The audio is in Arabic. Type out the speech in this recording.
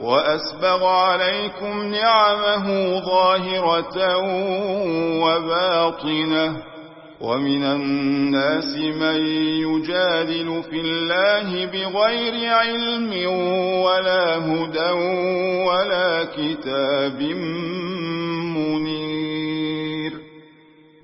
وأسبغ عليكم نعمه ظاهرة وباطنة. ومن الناس من يجادل في الله بغير علم ولا هدى ولا كتاب